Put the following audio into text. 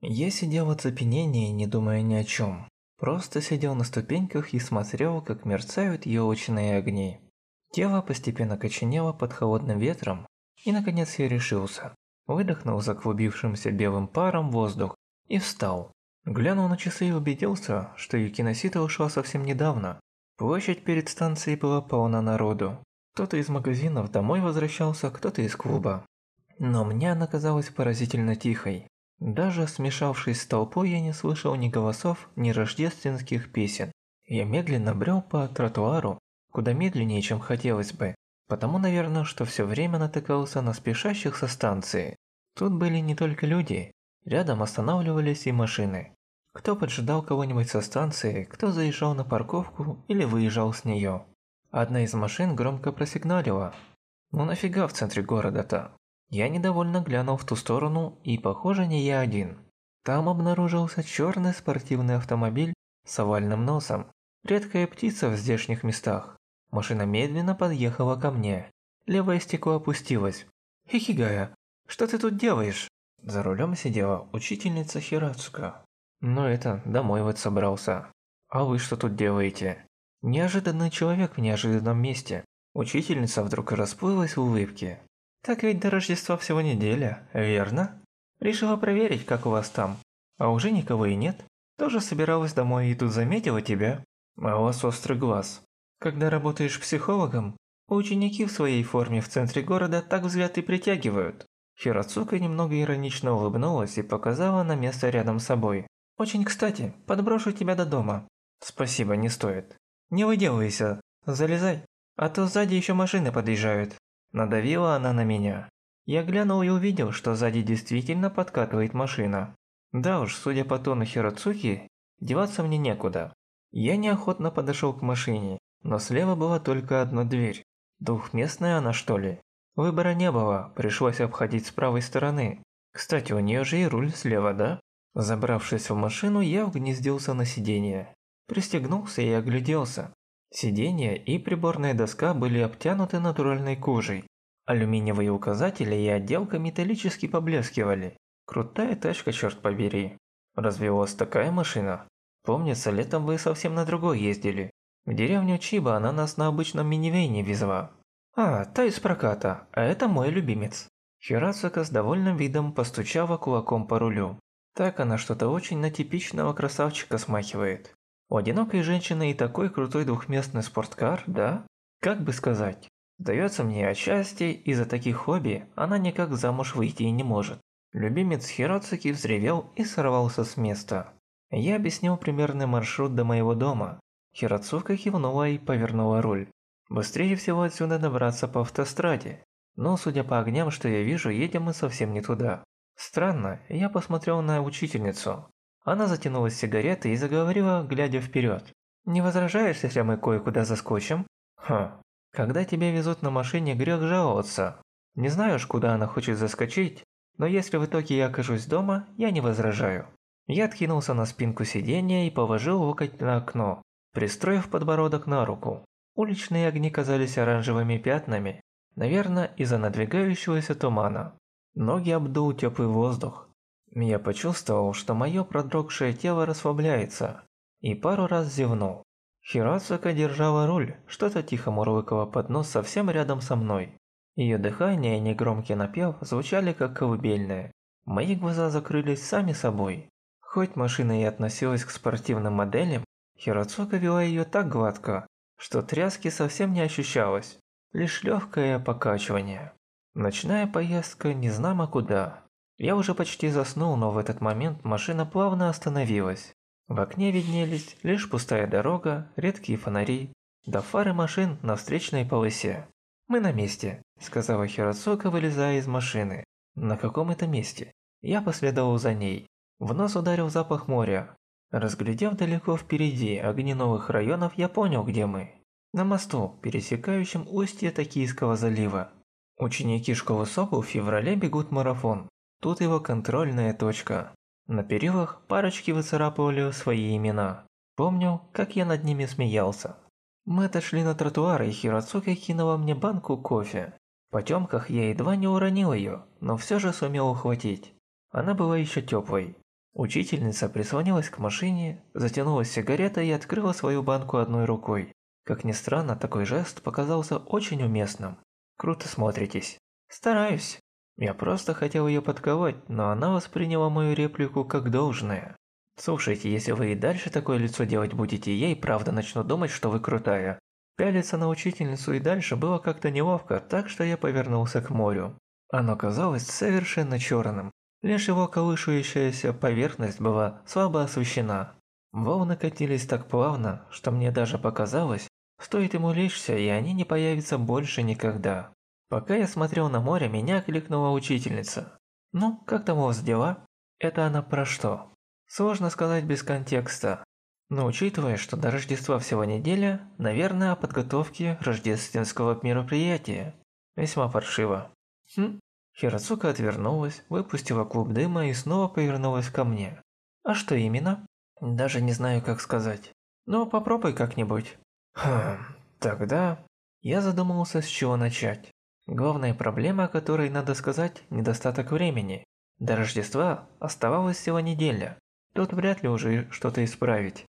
Я сидел в оцепенении, не думая ни о чем. Просто сидел на ступеньках и смотрел, как мерцают елочные огни. Тело постепенно коченело под холодным ветром, и наконец я решился. Выдохнул заклубившимся белым паром воздух и встал. Глянул на часы и убедился, что Юкиносита ушла совсем недавно. Площадь перед станцией была полна народу. Кто-то из магазинов домой возвращался, кто-то из клуба. Но мне она казалась поразительно тихой. Даже смешавшись с толпой, я не слышал ни голосов, ни рождественских песен. Я медленно брел по тротуару, куда медленнее, чем хотелось бы. Потому, наверное, что все время натыкался на спешащих со станции. Тут были не только люди. Рядом останавливались и машины. Кто поджидал кого-нибудь со станции, кто заезжал на парковку или выезжал с нее. Одна из машин громко просигналила. Ну нафига в центре города-то? Я недовольно глянул в ту сторону, и, похоже, не я один. Там обнаружился черный спортивный автомобиль с овальным носом. Редкая птица в здешних местах. Машина медленно подъехала ко мне. Левое стекло опустилось. «Хихигая, что ты тут делаешь?» За рулем сидела учительница Хирацука. «Ну это, домой вот собрался. А вы что тут делаете?» Неожиданный человек в неожиданном месте. Учительница вдруг расплылась в улыбке. Так ведь до Рождества всего неделя, верно? Решила проверить, как у вас там. А уже никого и нет. Тоже собиралась домой и тут заметила тебя. А у вас острый глаз. Когда работаешь психологом, ученики в своей форме в центре города так взгляд и притягивают. Хироцука немного иронично улыбнулась и показала на место рядом с собой. «Очень кстати, подброшу тебя до дома». «Спасибо, не стоит». «Не выделывайся, залезай, а то сзади еще машины подъезжают». Надавила она на меня. Я глянул и увидел, что сзади действительно подкатывает машина. Да уж, судя по тону Хироцуки, деваться мне некуда. Я неохотно подошел к машине, но слева была только одна дверь. Двухместная она что ли? Выбора не было, пришлось обходить с правой стороны. Кстати, у нее же и руль слева, да? Забравшись в машину, я вгнездился на сиденье. Пристегнулся и огляделся. Сиденье и приборная доска были обтянуты натуральной кожей. Алюминиевые указатели и отделка металлически поблескивали. Крутая тачка, черт побери. Разве у вас такая машина? Помнится, летом вы совсем на другой ездили. В деревню Чиба она нас на обычном минивэне везла. А, та из проката, а это мой любимец. Хирацука с довольным видом постучала кулаком по рулю. Так она что-то очень на типичного красавчика смахивает. У одинокой женщины и такой крутой двухместный спорткар, да? Как бы сказать. Дается мне отчасти, из-за таких хобби она никак замуж выйти и не может. Любимец Хироцуки взревел и сорвался с места. Я объяснил примерный маршрут до моего дома. Хироцука кивнула и повернула руль. Быстрее всего отсюда добраться по автостраде. Но судя по огням, что я вижу, едем мы совсем не туда. Странно, я посмотрел на учительницу. Она затянулась сигаретой и заговорила, глядя вперед. «Не возражаешь, если мы кое-куда заскочим?» «Хм, когда тебя везут на машине, грех жаловаться. Не знаешь, куда она хочет заскочить, но если в итоге я окажусь дома, я не возражаю». Я откинулся на спинку сиденья и положил локоть на окно, пристроив подбородок на руку. Уличные огни казались оранжевыми пятнами, наверное, из-за надвигающегося тумана. Ноги обдул теплый воздух, я почувствовал, что мое продрогшее тело расслабляется, и пару раз зевнул. Хирацука держала руль, что-то тихо мурлыкала под нос совсем рядом со мной. Ее дыхание и негромкий напев звучали как колыбельные. Мои глаза закрылись сами собой. Хоть машина и относилась к спортивным моделям, Хирацука вела ее так гладко, что тряски совсем не ощущалось, лишь легкое покачивание. Ночная поездка не знамо куда. Я уже почти заснул, но в этот момент машина плавно остановилась. В окне виднелись лишь пустая дорога, редкие фонари, да фары машин на встречной полосе. «Мы на месте», – сказала Хироцука, вылезая из машины. «На каком это месте?» Я последовал за ней. В нос ударил запах моря. Разглядев далеко впереди огни новых районов, я понял, где мы. На мосту, пересекающем устье Токийского залива. Ученики школы Сокол в феврале бегут марафон. Тут его контрольная точка. На перилах парочки выцарапывали свои имена. Помню, как я над ними смеялся. Мы отошли на тротуар, и Хироцука кинула мне банку кофе. В потемках я едва не уронил ее, но все же сумел ухватить. Она была еще теплой. Учительница прислонилась к машине, затянулась сигаретой и открыла свою банку одной рукой. Как ни странно, такой жест показался очень уместным. Круто смотритесь. Стараюсь. Я просто хотел ее подковать, но она восприняла мою реплику как должное. Слушайте, если вы и дальше такое лицо делать будете, я и правда начну думать, что вы крутая. Пялиться на учительницу и дальше было как-то неловко, так что я повернулся к морю. Оно казалось совершенно черным. Лишь его колышущаяся поверхность была слабо освещена. Волны катились так плавно, что мне даже показалось, стоит ему лечься, и они не появятся больше никогда. Пока я смотрел на море, меня кликнула учительница. «Ну, как там у вас дела?» Это она про что? Сложно сказать без контекста. Но учитывая, что до Рождества всего неделя, наверное, о подготовке рождественского мероприятия. Весьма паршиво. Хм. Хирацука отвернулась, выпустила клуб дыма и снова повернулась ко мне. А что именно? Даже не знаю, как сказать. Но попробуй как-нибудь. Хм, тогда... Я задумался, с чего начать. Главная проблема, о которой надо сказать, недостаток времени. До Рождества оставалась всего неделя. Тут вряд ли уже что-то исправить.